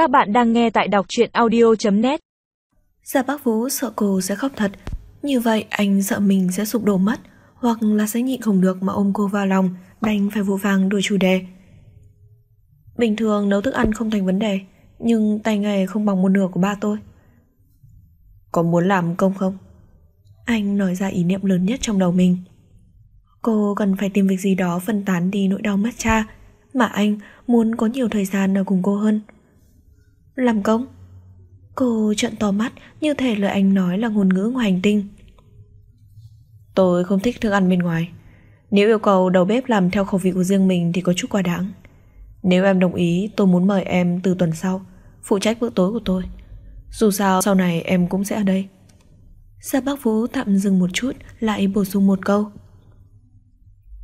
Các bạn đang nghe tại đọc truyện audio.net Gia dạ, Bác Vũ sợ cô sẽ khóc thật. Như vậy, anh sợ mình sẽ sụp đổ mất, Hoặc là sẽ nhịn không được mà ôm cô vào lòng, Đành phải vụ vàng đổi chủ đề. Bình thường nấu thức ăn không thành vấn đề, Nhưng tay nghề không bằng một nửa của ba tôi. Có muốn làm công không? Anh nói ra ý niệm lớn nhất trong đầu mình. Cô cần phải tìm việc gì đó phân tán đi nỗi đau mất cha, Mà anh muốn có nhiều thời gian ở cùng cô hơn. Làm công? Cô trợn to mắt, như thể lời anh nói là ngôn ngữ ngoài hành tinh. Tôi không thích thức ăn bên ngoài. Nếu yêu cầu đầu bếp làm theo khẩu vị của riêng mình thì có chút quá đáng. Nếu em đồng ý, tôi muốn mời em từ tuần sau, Phụ trách bữa tối của tôi. Dù sao, sau này em cũng sẽ ở đây. Gia Bác Vũ tạm dừng một chút, Lại bổ sung một câu.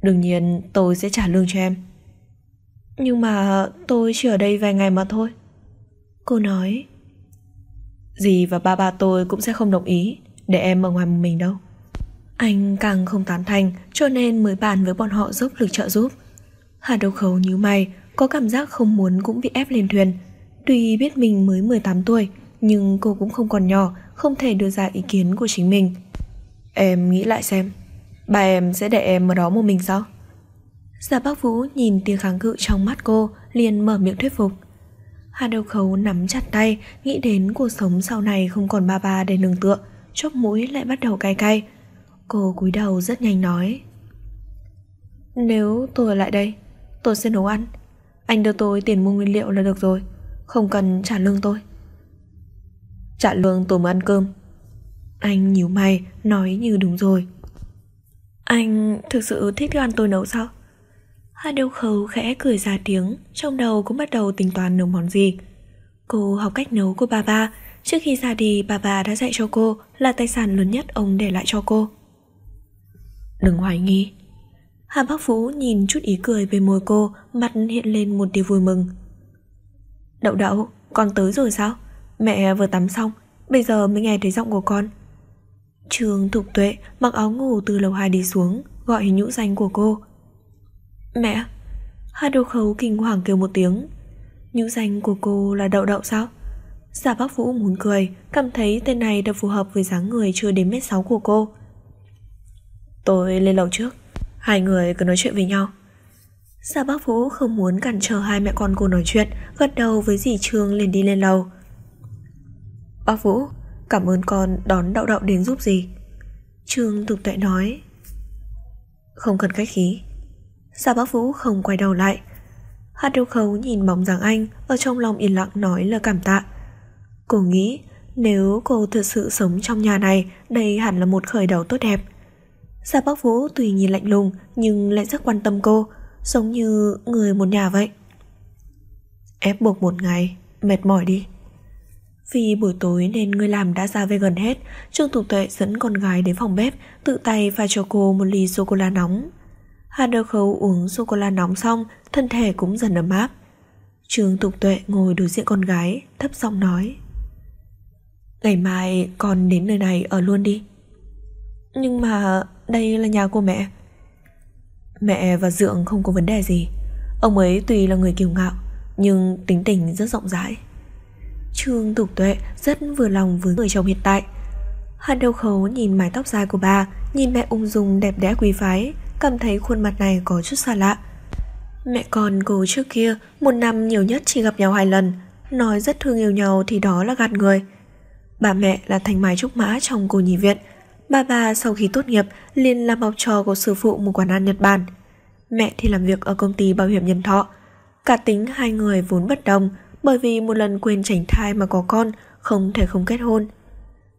Đương nhiên, tôi sẽ trả lương cho em. Nhưng mà tôi chỉ ở đây vài ngày mà thôi. Cô nói. Dì và ba ba tôi cũng sẽ không đồng ý Để em ở ngoài một mình đâu. Anh càng không tán thành, Cho nên mới bàn với bọn họ dốc lực trợ giúp. Hà đầu Khấu như mày, Có cảm giác không muốn cũng bị ép lên thuyền. Tuy biết mình mới 18 tuổi, Nhưng cô cũng không còn nhỏ, Không thể đưa ra ý kiến của chính mình. Em nghĩ lại xem, Ba em sẽ để em ở đó một mình sao? Giả bác Vũ nhìn tia kháng cự trong mắt cô, liền mở miệng thuyết phục. Hà đầu khấu nắm chặt tay, Nghĩ đến cuộc sống sau này không còn ba ba để nương tựa Chóp mũi lại bắt đầu cay cay. Cô cúi đầu rất nhanh nói, Nếu tôi ở lại đây, Tôi sẽ nấu ăn. Anh đưa tôi tiền mua nguyên liệu là được rồi, Không cần trả lương tôi. Trả lương tôi mới ăn cơm. Anh nhíu mày, Nói như đúng rồi. Anh thực sự thích thức ăn tôi nấu sao? Hà Đêu Khấu khẽ cười ra tiếng, Trong đầu cũng bắt đầu tính toán nấu món gì. Cô học cách nấu của bà ba. Trước khi ra đi, bà Ba đã dạy cho cô Là tài sản lớn nhất ông để lại cho cô. Đừng hoài nghi. Hà Bắc Vũ nhìn chút ý cười về môi cô, Mặt hiện lên một tia vui mừng. Đậu đậu, Con tới rồi sao? Mẹ vừa tắm xong, Bây giờ mới nghe thấy giọng của con. Trường Thục Tuệ mặc áo ngủ từ lầu 2 đi xuống, Gọi nhũ danh của cô. Mẹ Hai đô khấu kinh hoàng kêu một tiếng. Nhũ danh của cô là đậu đậu sao? Giả bác Vũ muốn cười, Cảm thấy tên này đã phù hợp với dáng người chưa đến mét sáu của cô. Tôi lên lầu trước, Hai người cứ nói chuyện với nhau. Giả bác Vũ không muốn cản trở hai mẹ con cô nói chuyện, Gật đầu với dì Trương liền đi lên lầu. Bác Vũ, Cảm ơn con đón đậu đậu đến giúp gì Trương tục tuệ nói. Không cần khách khí. Giả bác Vũ không quay đầu lại? Hát Điêu khấu nhìn bóng dáng anh, Ở trong lòng yên lặng nói lời cảm tạ. Cô nghĩ Nếu cô thực sự sống trong nhà này, Đây hẳn là một khởi đầu tốt đẹp. Giả bác Vũ tuy nhìn lạnh lùng, Nhưng lại rất quan tâm cô, Giống như người một nhà vậy. Ép buộc một ngày, Mệt mỏi đi. Vì buổi tối nên người làm đã ra về gần hết, Trương Thục Tuệ dẫn con gái đến phòng bếp, Tự tay pha cho cô một ly sô-cô-la nóng. Hà Đơ Khấu uống sô-cô-la nóng xong Thân thể cũng dần ấm áp. Trương Tục Tuệ ngồi đối diện con gái Thấp giọng nói. Ngày mai con đến nơi này ở luôn đi. Nhưng mà đây là nhà của mẹ. Mẹ và Dượng không có vấn đề gì. Ông ấy tuy là người kiêu ngạo Nhưng tính tình rất rộng rãi. Trương Tục Tuệ rất vừa lòng với người chồng hiện tại. Hàn đầu khấu nhìn mái tóc dài của bà, nhìn mẹ ung dung đẹp đẽ quý phái, cảm thấy khuôn mặt này có chút xa lạ. Mẹ con cô trước kia, một năm nhiều nhất chỉ gặp nhau hai lần, nói rất thương yêu nhau thì đó là gạt người. Bà mẹ là thành mái trúc mã trong cô nhi viện. Bà bà sau khi tốt nghiệp liền làm học trò của sư phụ một quán ăn Nhật Bản. Mẹ thì làm việc ở công ty bảo hiểm nhân thọ. Cả tính hai người vốn bất đồng, bởi vì một lần quên tránh thai mà có con, không thể không kết hôn.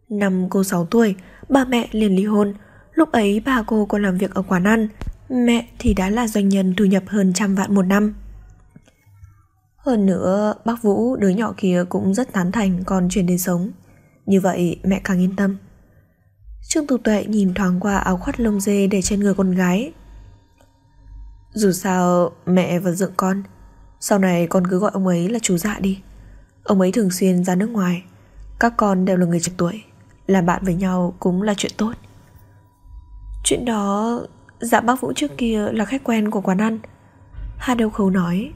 Năm cô 6 tuổi, bà mẹ liền ly hôn. Lúc ấy bà cô còn làm việc ở quán ăn, mẹ thì đã là doanh nhân thu nhập hơn trăm vạn một năm. Hơn nữa, bác Vũ đứa nhỏ kia cũng rất tán thành con chuyển đến sống. Như vậy mẹ càng yên tâm. Trương Tục Tuệ nhìn thoáng qua áo khoác lông dê để trên người con gái. Dù sao, mẹ vẫn dựng con, sau này con cứ gọi ông ấy là chú dạ đi Ông ấy thường xuyên ra nước ngoài Các con đều là người trực tuổi Làm bạn với nhau cũng là chuyện tốt Chuyện đó Dạ bác Vũ trước kia là khách quen của quán ăn. Hà Đầu Khấu nói,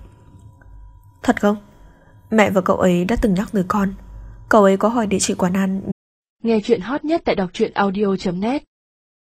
Thật không? Mẹ và cậu ấy đã từng nhắc tới con. Cậu ấy có hỏi địa chỉ quán ăn. Nghe chuyện hot nhất tại đọc truyện audio.net